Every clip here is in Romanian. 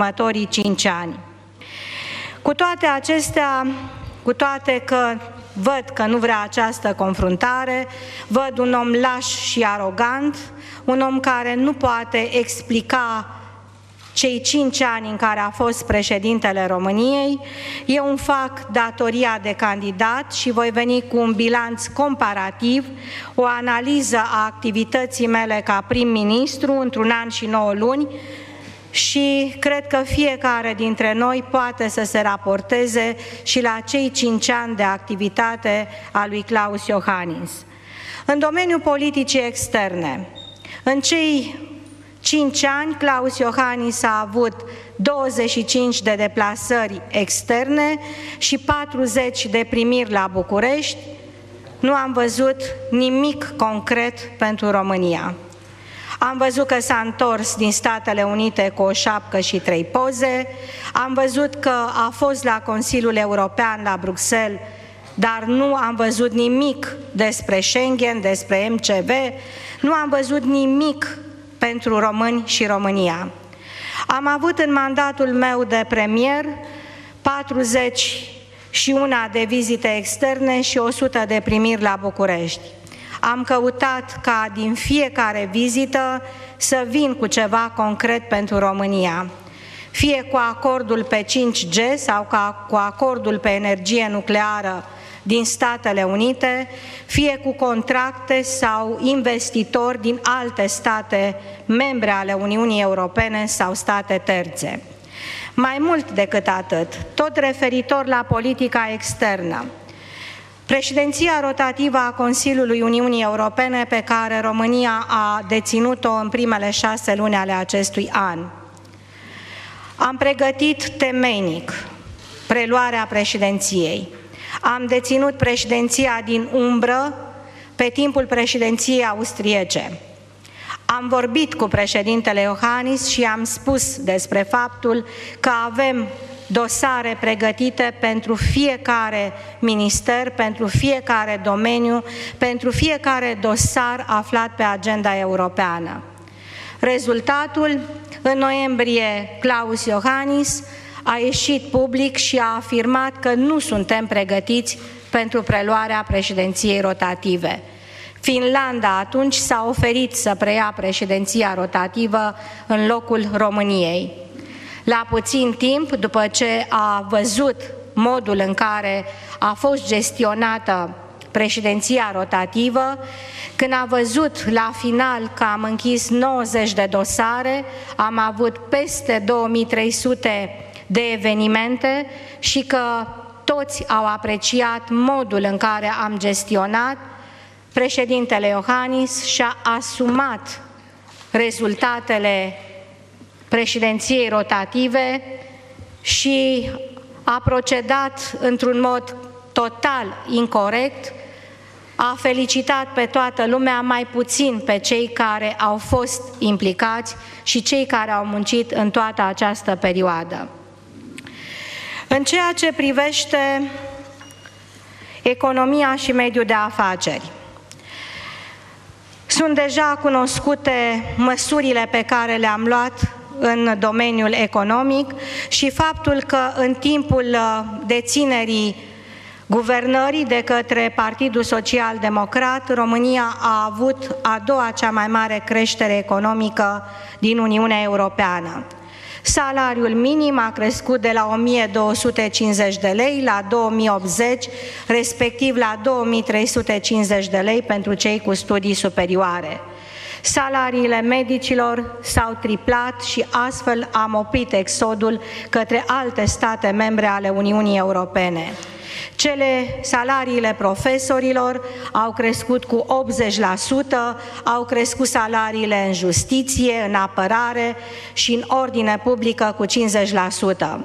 următorii cinci ani. Cu toate acestea, cu toate că văd că nu vrea această confruntare, văd un om laș și arogant, un om care nu poate explica cei cinci ani în care a fost președintele României, eu îmi fac datoria de candidat și voi veni cu un bilanț comparativ, o analiză a activității mele ca prim-ministru într-un an și nouă luni, și cred că fiecare dintre noi poate să se raporteze și la cei cinci ani de activitate a lui Claus Iohannis. În domeniul politicii externe, în cei cinci ani, Claus Iohannis a avut 25 de deplasări externe și 40 de primiri la București. Nu am văzut nimic concret pentru România. Am văzut că s-a întors din Statele Unite cu o șapcă și trei poze, am văzut că a fost la Consiliul European la Bruxelles, dar nu am văzut nimic despre Schengen, despre MCV, nu am văzut nimic pentru români și România. Am avut în mandatul meu de premier 40 și una de vizite externe și 100 de primiri la București. Am căutat ca din fiecare vizită să vin cu ceva concret pentru România, fie cu acordul pe 5G sau ca, cu acordul pe energie nucleară din Statele Unite, fie cu contracte sau investitori din alte state membre ale Uniunii Europene sau state terțe. Mai mult decât atât, tot referitor la politica externă, Președinția rotativă a Consiliului Uniunii Europene pe care România a deținut-o în primele șase luni ale acestui an. Am pregătit temenic preluarea președinției. Am deținut președinția din umbră pe timpul președinției austriece. Am vorbit cu președintele Iohannis și am spus despre faptul că avem dosare pregătite pentru fiecare minister, pentru fiecare domeniu, pentru fiecare dosar aflat pe agenda europeană. Rezultatul, în noiembrie, Claus Iohannis a ieșit public și a afirmat că nu suntem pregătiți pentru preluarea președinției rotative. Finlanda atunci s-a oferit să preia președinția rotativă în locul României. La puțin timp, după ce a văzut modul în care a fost gestionată președinția rotativă, când a văzut la final că am închis 90 de dosare, am avut peste 2300 de evenimente și că toți au apreciat modul în care am gestionat, președintele Iohannis și-a asumat rezultatele președinției rotative și a procedat într-un mod total incorrect, a felicitat pe toată lumea, mai puțin pe cei care au fost implicați și cei care au muncit în toată această perioadă. În ceea ce privește economia și mediul de afaceri, sunt deja cunoscute măsurile pe care le-am luat în domeniul economic și faptul că în timpul uh, deținerii guvernării de către Partidul Social Democrat, România a avut a doua cea mai mare creștere economică din Uniunea Europeană. Salariul minim a crescut de la 1250 de lei la 2080, respectiv la 2350 de lei pentru cei cu studii superioare. Salariile medicilor s-au triplat și astfel am oprit exodul către alte state membre ale Uniunii Europene. Cele salariile profesorilor au crescut cu 80%, au crescut salariile în justiție, în apărare și în ordine publică cu 50%.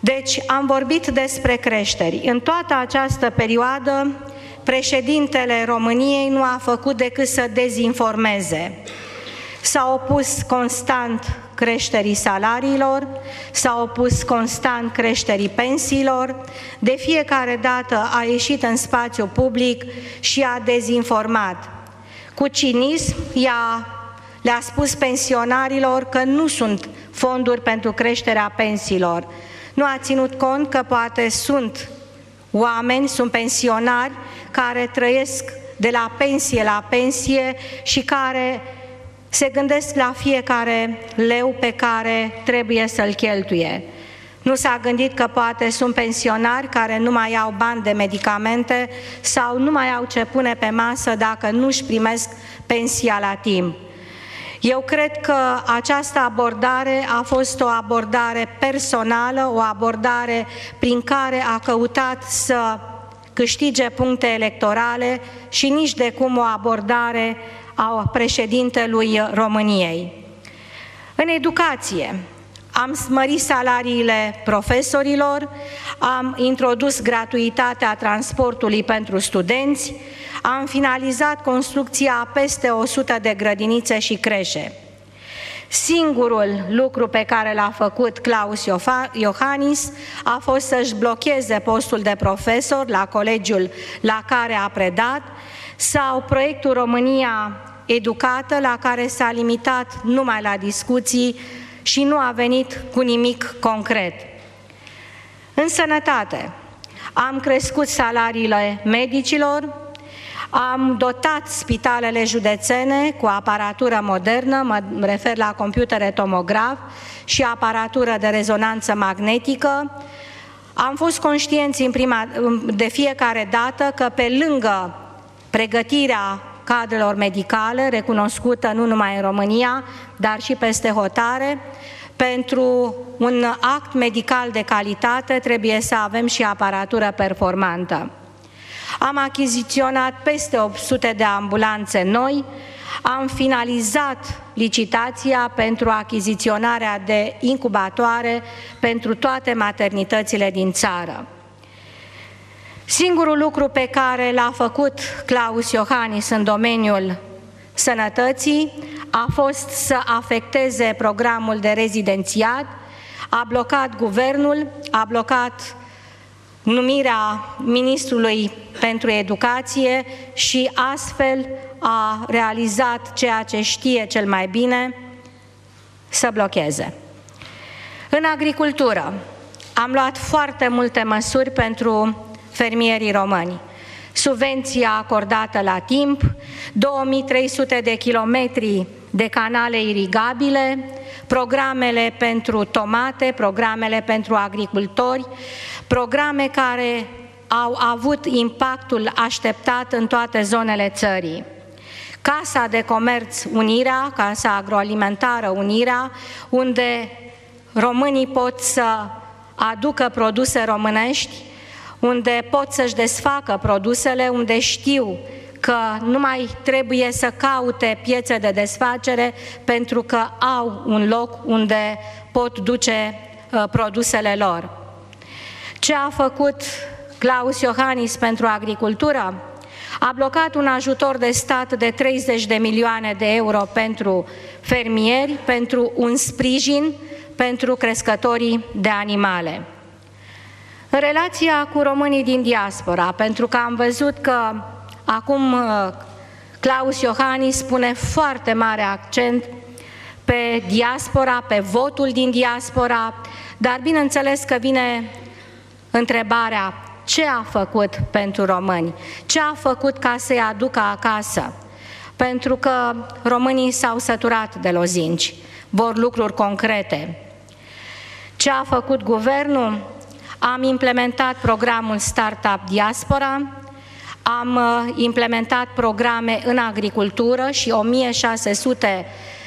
Deci am vorbit despre creșteri. În toată această perioadă președintele României nu a făcut decât să dezinformeze. S-a opus constant creșterii salariilor, s-a opus constant creșterii pensiilor, de fiecare dată a ieșit în spațiu public și a dezinformat. Cu cinism, ea le-a spus pensionarilor că nu sunt fonduri pentru creșterea pensiilor. Nu a ținut cont că poate sunt oameni, sunt pensionari care trăiesc de la pensie la pensie și care se gândesc la fiecare leu pe care trebuie să-l cheltuie. Nu s-a gândit că poate sunt pensionari care nu mai au bani de medicamente sau nu mai au ce pune pe masă dacă nu își primesc pensia la timp. Eu cred că această abordare a fost o abordare personală, o abordare prin care a căutat să câștige puncte electorale și nici de cum o abordare a președintelui României. În educație, am smărit salariile profesorilor, am introdus gratuitatea transportului pentru studenți, am finalizat construcția a peste 100 de grădinițe și creșe. Singurul lucru pe care l-a făcut Claus Iohannis a fost să-și blocheze postul de profesor la colegiul la care a predat sau proiectul România Educată, la care s-a limitat numai la discuții și nu a venit cu nimic concret. În sănătate, am crescut salariile medicilor, am dotat spitalele județene cu aparatură modernă, mă refer la computere tomograf și aparatură de rezonanță magnetică. Am fost conștienți în prima, de fiecare dată că pe lângă pregătirea cadrelor medicale, recunoscută nu numai în România, dar și peste hotare, pentru un act medical de calitate trebuie să avem și aparatură performantă. Am achiziționat peste 800 de ambulanțe noi, am finalizat licitația pentru achiziționarea de incubatoare pentru toate maternitățile din țară. Singurul lucru pe care l-a făcut Claus Iohannis în domeniul sănătății a fost să afecteze programul de rezidențiat, a blocat guvernul, a blocat numirea ministrului pentru educație și astfel a realizat ceea ce știe cel mai bine, să blocheze. În agricultură am luat foarte multe măsuri pentru fermierii români. Subvenția acordată la timp, 2300 de kilometri de canale irigabile, programele pentru tomate, programele pentru agricultori, programe care au avut impactul așteptat în toate zonele țării. Casa de Comerț Unirea, Casa Agroalimentară Unirea, unde românii pot să aducă produse românești, unde pot să-și desfacă produsele, unde știu că nu mai trebuie să caute piețe de desfacere pentru că au un loc unde pot duce uh, produsele lor. Ce a făcut Claus Iohannis pentru agricultură? A blocat un ajutor de stat de 30 de milioane de euro pentru fermieri, pentru un sprijin pentru crescătorii de animale. În relația cu românii din diaspora, pentru că am văzut că acum uh, Claus Iohannis pune foarte mare accent pe diaspora, pe votul din diaspora, dar bineînțeles că vine întrebarea ce a făcut pentru români, ce a făcut ca să-i aducă acasă, pentru că românii s-au săturat de lozinci, vor lucruri concrete. Ce a făcut guvernul? Am implementat programul Startup Diaspora, am uh, implementat programe în agricultură și 1600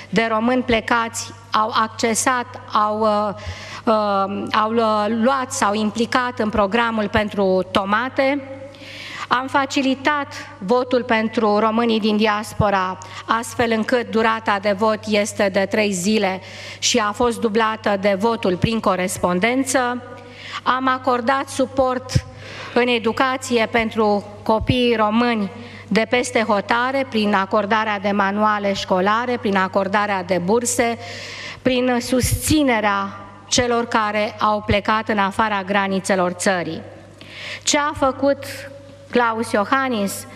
de români plecați au accesat, au, uh, uh, au luat, s-au implicat în programul pentru tomate. Am facilitat votul pentru românii din diaspora, astfel încât durata de vot este de trei zile și a fost dublată de votul prin corespondență. Am acordat suport în educație pentru copiii români de peste hotare, prin acordarea de manuale școlare, prin acordarea de burse, prin susținerea celor care au plecat în afara granițelor țării. Ce a făcut Claus Iohannis?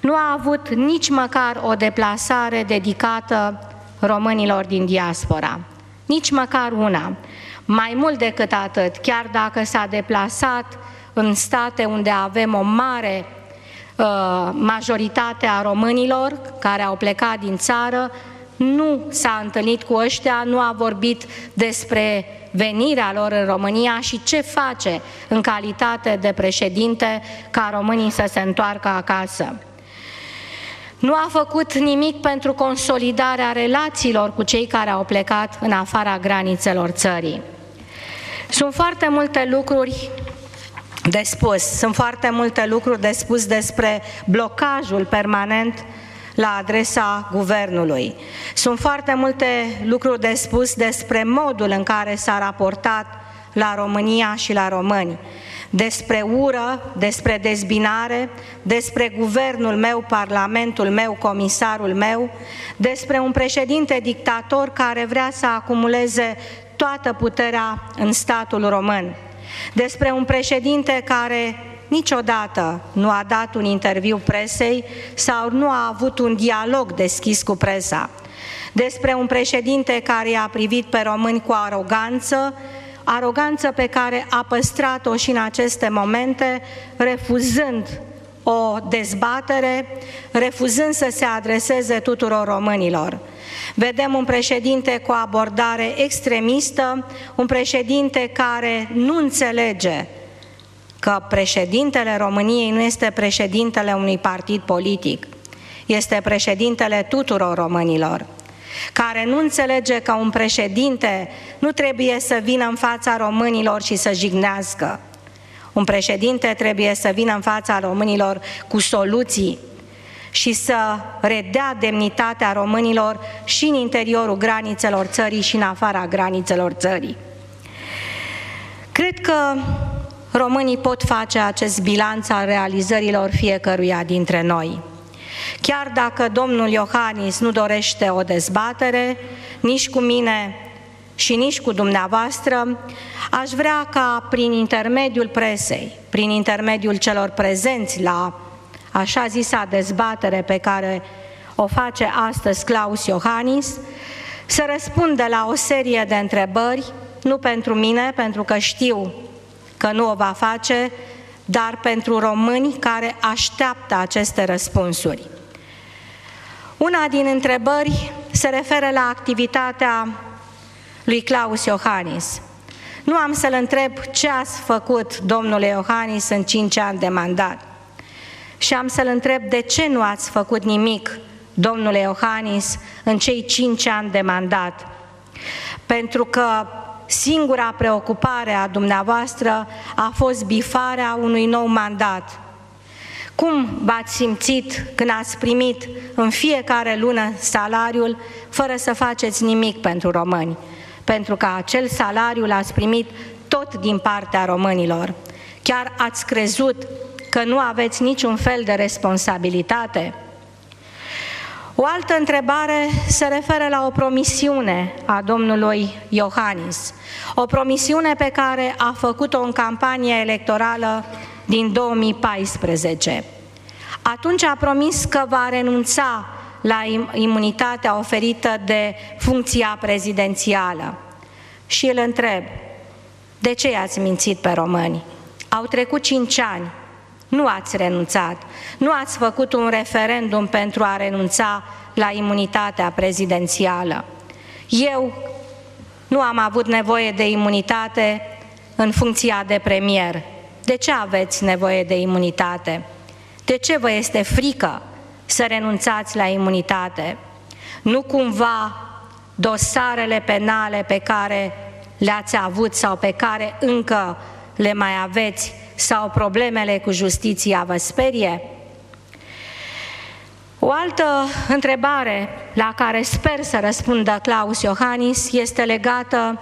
Nu a avut nici măcar o deplasare dedicată românilor din diaspora. Nici măcar una. Mai mult decât atât, chiar dacă s-a deplasat în state unde avem o mare uh, majoritate a românilor care au plecat din țară, nu s-a întâlnit cu ăștia, nu a vorbit despre venirea lor în România și ce face în calitate de președinte ca românii să se întoarcă acasă. Nu a făcut nimic pentru consolidarea relațiilor cu cei care au plecat în afara granițelor țării. Sunt foarte multe lucruri de spus, sunt foarte multe lucruri de spus despre blocajul permanent la adresa guvernului. Sunt foarte multe lucruri de spus despre modul în care s-a raportat la România și la români, despre ură, despre dezbinare, despre guvernul meu, parlamentul meu, comisarul meu, despre un președinte dictator care vrea să acumuleze toată puterea în statul român, despre un președinte care niciodată nu a dat un interviu presei sau nu a avut un dialog deschis cu presa, despre un președinte care i-a privit pe români cu aroganță, aroganță pe care a păstrat-o și în aceste momente, refuzând o dezbatere, refuzând să se adreseze tuturor românilor. Vedem un președinte cu abordare extremistă, un președinte care nu înțelege că președintele României nu este președintele unui partid politic, este președintele tuturor românilor, care nu înțelege că un președinte nu trebuie să vină în fața românilor și să jignească. Un președinte trebuie să vină în fața românilor cu soluții și să redea demnitatea românilor și în interiorul granițelor țării și în afara granițelor țării. Cred că românii pot face acest bilanț al realizărilor fiecăruia dintre noi. Chiar dacă domnul Iohannis nu dorește o dezbatere, nici cu mine și nici cu dumneavoastră, aș vrea ca prin intermediul presei, prin intermediul celor prezenți la așa zisa dezbatere pe care o face astăzi Claus Iohannis, să răspundă la o serie de întrebări, nu pentru mine, pentru că știu că nu o va face, dar pentru români care așteaptă aceste răspunsuri. Una din întrebări se referă la activitatea lui Claus Iohannis. Nu am să-l întreb ce ați făcut, domnule Iohannis, în cinci ani de mandat. Și am să-l întreb de ce nu ați făcut nimic, domnule Iohannis, în cei cinci ani de mandat. Pentru că singura preocupare a dumneavoastră a fost bifarea unui nou mandat. Cum v-ați simțit când ați primit în fiecare lună salariul fără să faceți nimic pentru români? Pentru că acel salariu l-ați primit tot din partea românilor. Chiar ați crezut că nu aveți niciun fel de responsabilitate? O altă întrebare se referă la o promisiune a domnului Iohannis, o promisiune pe care a făcut-o în campania electorală din 2014. Atunci a promis că va renunța la imunitatea oferită de funcția prezidențială. Și îl întreb, de ce i-ați mințit pe români? Au trecut cinci ani, nu ați renunțat. Nu ați făcut un referendum pentru a renunța la imunitatea prezidențială. Eu nu am avut nevoie de imunitate în funcția de premier. De ce aveți nevoie de imunitate? De ce vă este frică să renunțați la imunitate? Nu cumva dosarele penale pe care le-ați avut sau pe care încă le mai aveți sau problemele cu justiția vă sperie? O altă întrebare la care sper să răspundă Claus Iohannis este legată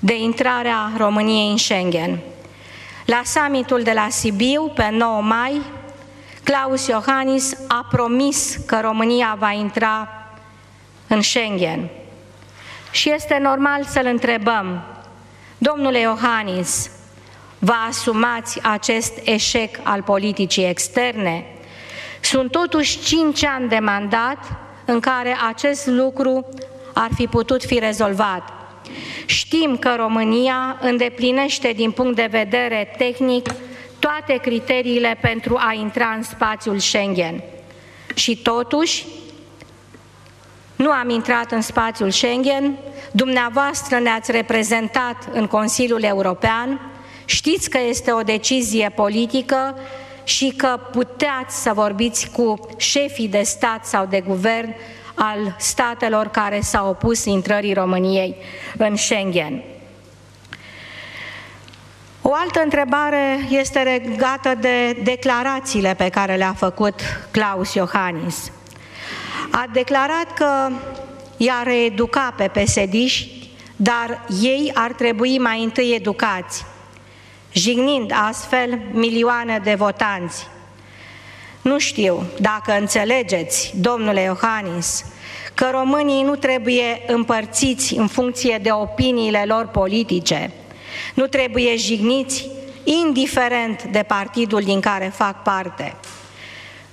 de intrarea României în Schengen. La summitul de la Sibiu, pe 9 mai, Claus Iohannis a promis că România va intra în Schengen. Și este normal să-l întrebăm, domnule Iohannis, vă asumați acest eșec al politicii externe? Sunt totuși cinci ani de mandat în care acest lucru ar fi putut fi rezolvat. Știm că România îndeplinește din punct de vedere tehnic toate criteriile pentru a intra în spațiul Schengen. Și totuși, nu am intrat în spațiul Schengen, dumneavoastră ne-ați reprezentat în Consiliul European, știți că este o decizie politică și că puteți să vorbiți cu șefii de stat sau de guvern al statelor care s-au opus intrării României în Schengen. O altă întrebare este legată de declarațiile pe care le-a făcut Claus Iohannis. A declarat că i-a reeduca pe pesediști, dar ei ar trebui mai întâi educați, jignind astfel milioane de votanți. Nu știu dacă înțelegeți, domnule Iohannis, că românii nu trebuie împărțiți în funcție de opiniile lor politice, nu trebuie jigniți indiferent de partidul din care fac parte.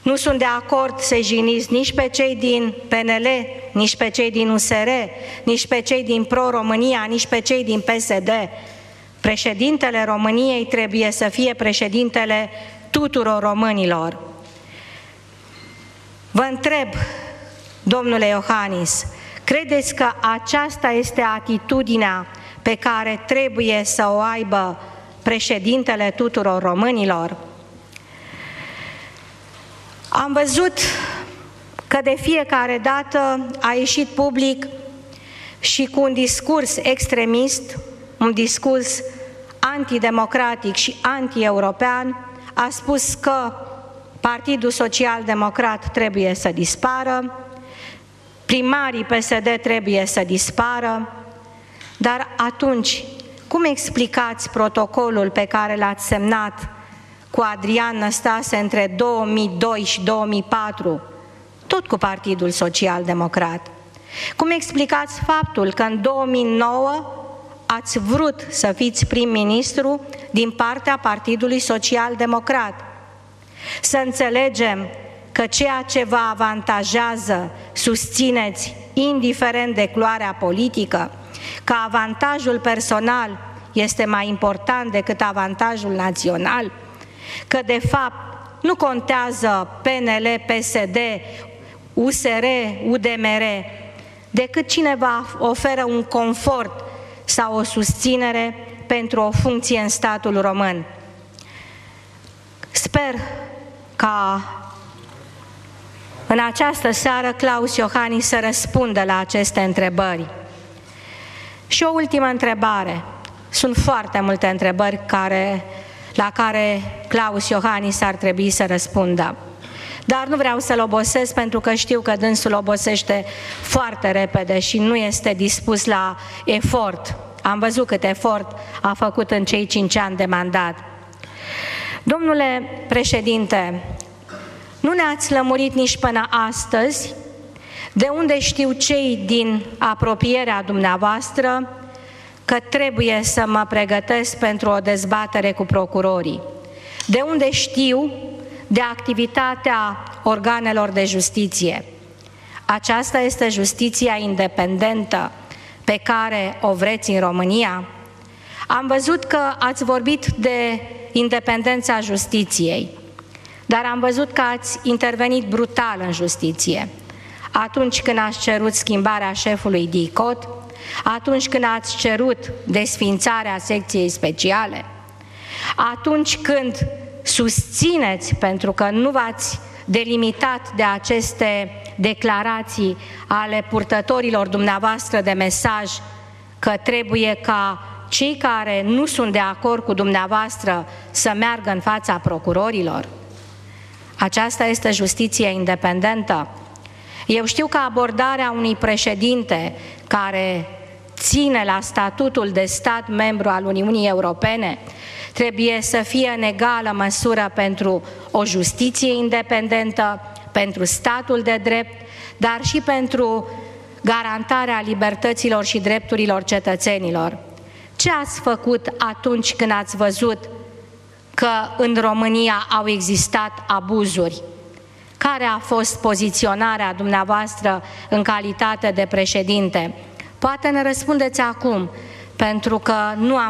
Nu sunt de acord să jigniți nici pe cei din PNL, nici pe cei din USR, nici pe cei din Pro-România, nici pe cei din PSD. Președintele României trebuie să fie președintele tuturor românilor. Vă întreb, domnule Iohannis, credeți că aceasta este atitudinea pe care trebuie să o aibă președintele tuturor românilor? Am văzut că de fiecare dată a ieșit public și cu un discurs extremist, un discurs antidemocratic și anti-european, a spus că Partidul Social Democrat trebuie să dispară, primarii PSD trebuie să dispară, dar atunci, cum explicați protocolul pe care l-ați semnat cu Adrian Năstase între 2002 și 2004, tot cu Partidul Social Democrat? Cum explicați faptul că în 2009 ați vrut să fiți prim-ministru din partea Partidului Social Democrat? Să înțelegem că ceea ce vă avantajează susțineți indiferent de culoarea politică, că avantajul personal este mai important decât avantajul național, că de fapt nu contează PNL, PSD, USR, UDMR, decât cineva oferă un confort sau o susținere pentru o funcție în statul român. Sper ca în această seară Claus Iohannis să răspundă la aceste întrebări. Și o ultimă întrebare. Sunt foarte multe întrebări care, la care Claus Iohannis ar trebui să răspundă. Dar nu vreau să-l obosesc pentru că știu că dânsul obosește foarte repede și nu este dispus la efort. Am văzut cât efort a făcut în cei cinci ani de mandat. Domnule președinte, nu ne-ați lămurit nici până astăzi de unde știu cei din apropierea dumneavoastră că trebuie să mă pregătesc pentru o dezbatere cu procurorii? De unde știu de activitatea organelor de justiție? Aceasta este justiția independentă pe care o vreți în România? Am văzut că ați vorbit de independența justiției, dar am văzut că ați intervenit brutal în justiție atunci când ați cerut schimbarea șefului DICOT, atunci când ați cerut desfințarea secției speciale, atunci când susțineți, pentru că nu v-ați delimitat de aceste declarații ale purtătorilor dumneavoastră de mesaj că trebuie ca cei care nu sunt de acord cu dumneavoastră să meargă în fața procurorilor? Aceasta este justiția independentă eu știu că abordarea unui președinte care ține la statutul de stat membru al Uniunii Europene trebuie să fie în egală măsură pentru o justiție independentă, pentru statul de drept, dar și pentru garantarea libertăților și drepturilor cetățenilor. Ce ați făcut atunci când ați văzut că în România au existat abuzuri? Care a fost poziționarea dumneavoastră în calitate de președinte? Poate ne răspundeți acum, pentru că nu am